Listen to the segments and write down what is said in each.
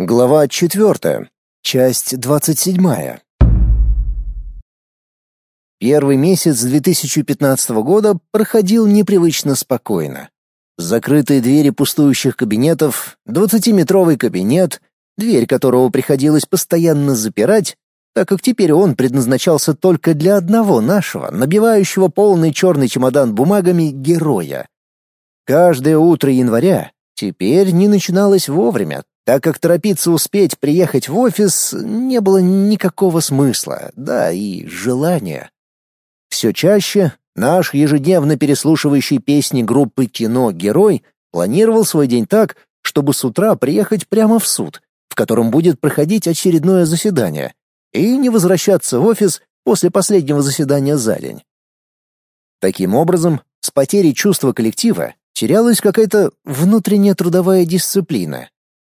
Глава 4. Часть 27. Первый месяц 2015 года проходил непривычно спокойно. Закрытые двери пустующих кабинетов, 20-метровый кабинет, дверь которого приходилось постоянно запирать, так как теперь он предназначался только для одного нашего, набивающего полный черный чемодан бумагами героя. Каждое утро января теперь не начиналось вовремя, так как торопиться успеть приехать в офис не было никакого смысла, да и желания. Все чаще наш ежедневно переслушивающий песни группы «Кино» герой планировал свой день так, чтобы с утра приехать прямо в суд, в котором будет проходить очередное заседание, и не возвращаться в офис после последнего заседания за день. Таким образом, с потерей чувства коллектива терялась какая-то внутренняя трудовая дисциплина,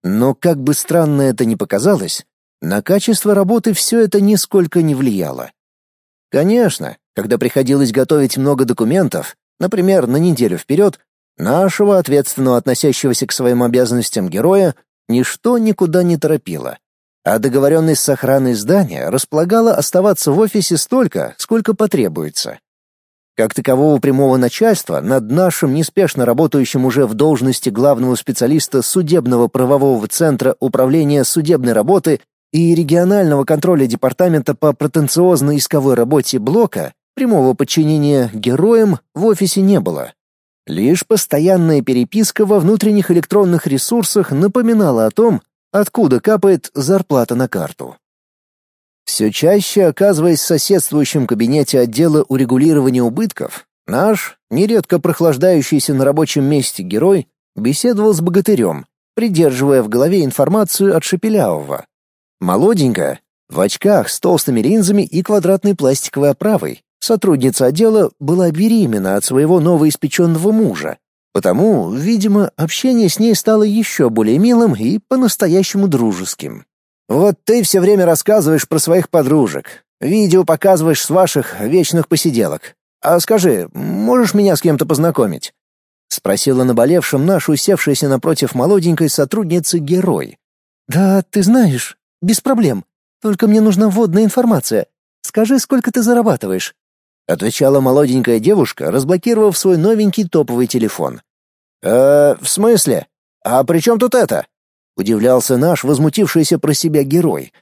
но как бы странно это ни показалось, на качество работы все это нисколько не влияло. Конечно, когда приходилось готовить много документов, например, на неделю вперед, нашего ответственного относящегося к своим обязанностям героя ничто никуда не торопило. А договоренность с охраной здания располагала оставаться в офисе столько, сколько потребуется. Как такового прямого начальства над нашим неспешно работающим уже в должности главного специалиста судебного правового центра управления судебной работы и регионального контроля департамента по претенциозно-исковой работе блока прямого подчинения героям в офисе не было. Лишь постоянная переписка во внутренних электронных ресурсах напоминала о том, откуда капает зарплата на карту. Все чаще оказываясь в соседствующем кабинете отдела урегулирования убытков, наш, нередко прохлаждающийся на рабочем месте герой, беседовал с богатырем, придерживая в голове информацию от Шепелявого. Молоденькая, в очках с толстыми линзами и квадратной пластиковой оправой, сотрудница отдела была беременна от своего новоиспеченного мужа, потому, видимо, общение с ней стало еще более милым и по-настоящему дружеским. Вот ты все время рассказываешь про своих подружек, видео показываешь с ваших вечных посиделок. А скажи, можешь меня с кем-то познакомить?» — спросила наболевшим наша усевшаяся напротив молоденькой сотрудницы герой. «Да, ты знаешь, без проблем. Только мне нужна вводная информация. Скажи, сколько ты зарабатываешь?» — отвечала молоденькая девушка, разблокировав свой новенький топовый телефон. «Э, в смысле? А при чем тут это?» Удивлялся наш возмутившийся про себя герой.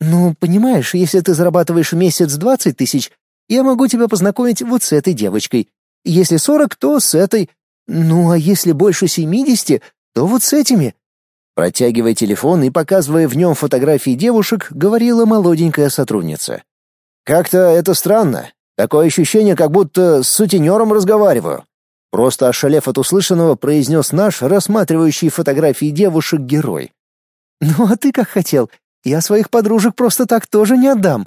«Ну, понимаешь, если ты зарабатываешь в месяц двадцать тысяч, я могу тебя познакомить вот с этой девочкой. Если сорок, то с этой. Ну, а если больше семидесяти, то вот с этими». Протягивая телефон и показывая в нем фотографии девушек, говорила молоденькая сотрудница. «Как-то это странно. Такое ощущение, как будто с сутенером разговариваю. Просто ошалев от услышанного, произнес наш, рассматривающий фотографии девушек, герой. «Ну а ты как хотел? Я своих подружек просто так тоже не отдам».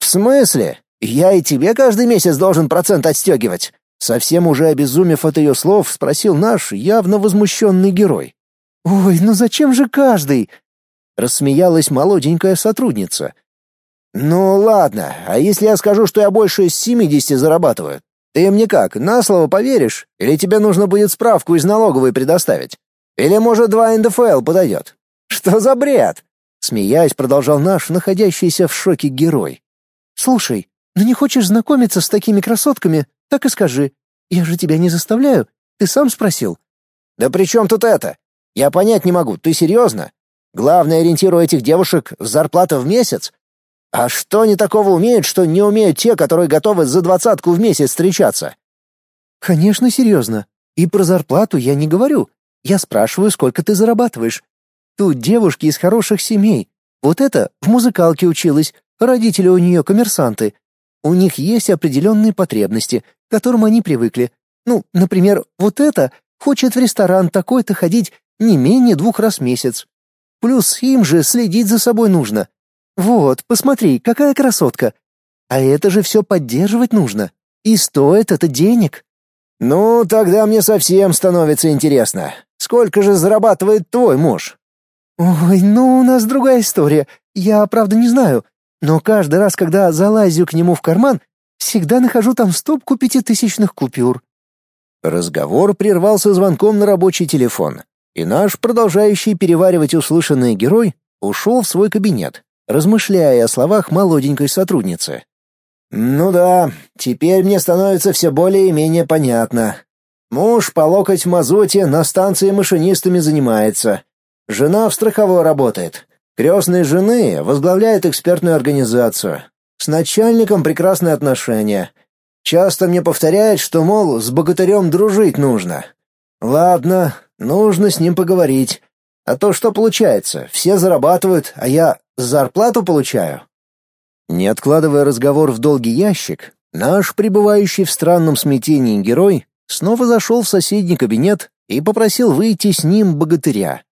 «В смысле? Я и тебе каждый месяц должен процент отстегивать?» Совсем уже обезумев от ее слов, спросил наш, явно возмущенный герой. «Ой, ну зачем же каждый?» Рассмеялась молоденькая сотрудница. «Ну ладно, а если я скажу, что я больше семидесяти зарабатываю, ты мне как, на слово поверишь? Или тебе нужно будет справку из налоговой предоставить? Или, может, два НДФЛ подойдет? Что за бред?» Смеясь, продолжал наш, находящийся в шоке герой. «Слушай, ну не хочешь знакомиться с такими красотками, так и скажи. Я же тебя не заставляю, ты сам спросил». «Да при чем тут это? Я понять не могу, ты серьезно? Главное, ориентирую этих девушек зарплата в месяц. А что они такого умеют, что не умеют те, которые готовы за двадцатку в месяц встречаться? Конечно, серьезно. И про зарплату я не говорю. Я спрашиваю, сколько ты зарабатываешь. Тут девушки из хороших семей. Вот это в музыкалке училась, родители у нее коммерсанты. У них есть определенные потребности, к которым они привыкли. Ну, например, вот это хочет в ресторан такой-то ходить не менее двух раз в месяц. Плюс им же следить за собой нужно. Вот, посмотри, какая красотка. А это же все поддерживать нужно. И стоит это денег. Ну, тогда мне совсем становится интересно. Сколько же зарабатывает твой муж? Ой, ну у нас другая история. Я, правда, не знаю. Но каждый раз, когда залазю к нему в карман, всегда нахожу там стопку пятитысячных купюр. Разговор прервался звонком на рабочий телефон. и наш, продолжающий переваривать услышанный герой, ушел в свой кабинет, размышляя о словах молоденькой сотрудницы. «Ну да, теперь мне становится все более и менее понятно. Муж по локоть в мазуте на станции машинистами занимается. Жена в страховой работает. Крестные жены возглавляет экспертную организацию. С начальником прекрасные отношения. Часто мне повторяет, что, мол, с богатырем дружить нужно. Ладно, нужно с ним поговорить. А то что получается, все зарабатывают, а я зарплату получаю? Не откладывая разговор в долгий ящик, наш пребывающий в странном смятении герой снова зашел в соседний кабинет и попросил выйти с ним богатыря.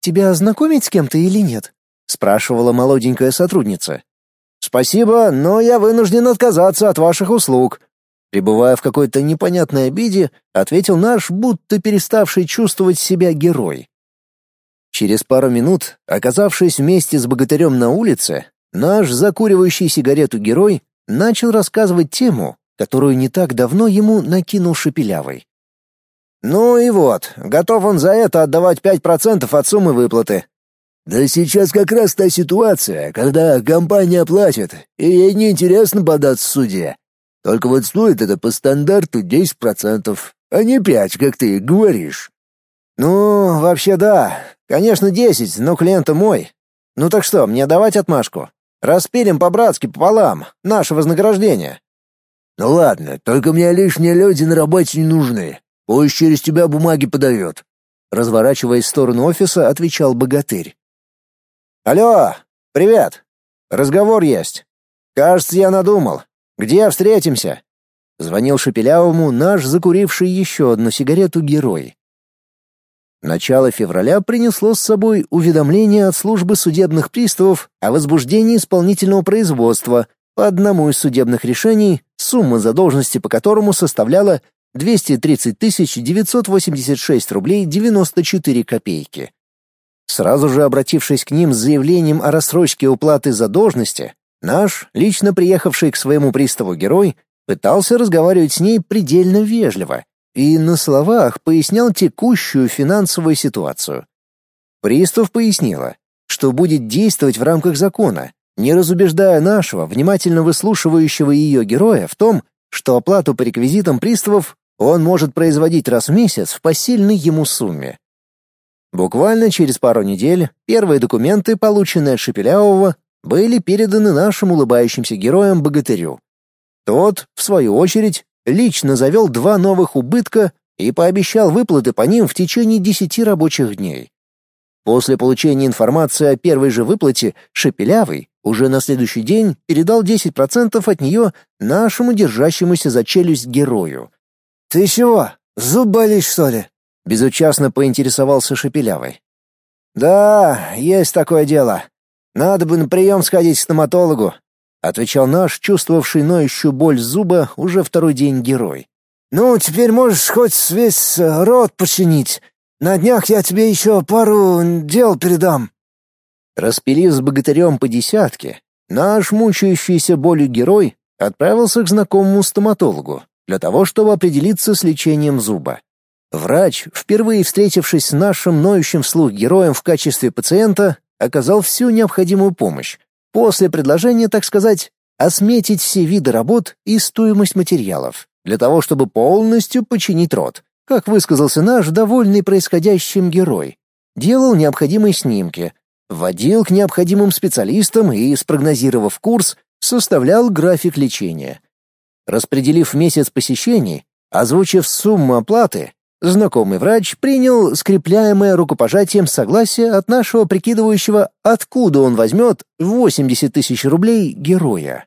«Тебя знакомить с кем-то или нет?» — спрашивала молоденькая сотрудница. «Спасибо, но я вынужден отказаться от ваших услуг». Пребывая в какой-то непонятной обиде, ответил наш, будто переставший чувствовать себя герой. Через пару минут, оказавшись вместе с богатырем на улице, наш закуривающий сигарету герой начал рассказывать тему, которую не так давно ему накинул Шепелявый. «Ну и вот, готов он за это отдавать пять процентов от суммы выплаты. Да сейчас как раз та ситуация, когда компания платит, и ей неинтересно податься в суде. Только вот стоит это по стандарту 10%, а не 5, как ты говоришь. Ну, вообще да. Конечно, 10, но клиент мой. Ну так что, мне давать отмашку? Распилим по-братски пополам, наше вознаграждение. Ну ладно, только мне лишние люди на работе не нужны. Пусть через тебя бумаги подает. Разворачиваясь в сторону офиса, отвечал богатырь. Алло, привет. Разговор есть. Кажется, я надумал. Где встретимся? Звонил Шепелявому наш закуривший еще одну сигарету герой. Начало февраля принесло с собой уведомление от службы судебных приставов о возбуждении исполнительного производства по одному из судебных решений, сумма задолженности по которому составляла 230 986 рублей 94 копейки. Сразу же обратившись к ним с заявлением о рассрочке уплаты задолженности, наш, лично приехавший к своему приставу герой, пытался разговаривать с ней предельно вежливо и на словах пояснял текущую финансовую ситуацию. Пристав пояснила, что будет действовать в рамках закона, не разубеждая нашего, внимательно выслушивающего ее героя в том, что оплату по реквизитам приставов он может производить раз в месяц в посильной ему сумме. Буквально через пару недель первые документы, полученные от Шепелявого, были переданы нашим улыбающимся героям-богатырю. Тот, в свою очередь, лично завел два новых убытка и пообещал выплаты по ним в течение десяти рабочих дней. После получения информации о первой же выплате Шепелявый уже на следующий день передал 10% от нее нашему держащемуся за челюсть герою. «Ты чего, зуб болишь, что ли?» Безучастно поинтересовался Шепелявый. «Да, есть такое дело. Надо бы на прием сходить к стоматологу», — отвечал наш, чувствовавший ноющую боль зуба уже второй день герой. «Ну, теперь можешь хоть весь э, рот починить. На днях я тебе еще пару дел передам». Распилив с богатырем по десятке, наш мучающийся болью герой отправился к знакомому стоматологу для того, чтобы определиться с лечением зуба. Врач, впервые встретившись с нашим ноющим вслух героем в качестве пациента, оказал всю необходимую помощь. После предложения, так сказать, осметить все виды работ и стоимость материалов, для того, чтобы полностью починить рот, как высказался наш довольный происходящим герой. Делал необходимые снимки, вводил к необходимым специалистам и, спрогнозировав курс, составлял график лечения. Распределив месяц посещений, озвучив сумму оплаты, Знакомый врач принял скрепляемое рукопожатием согласие от нашего прикидывающего, откуда он возьмет 80 тысяч рублей героя.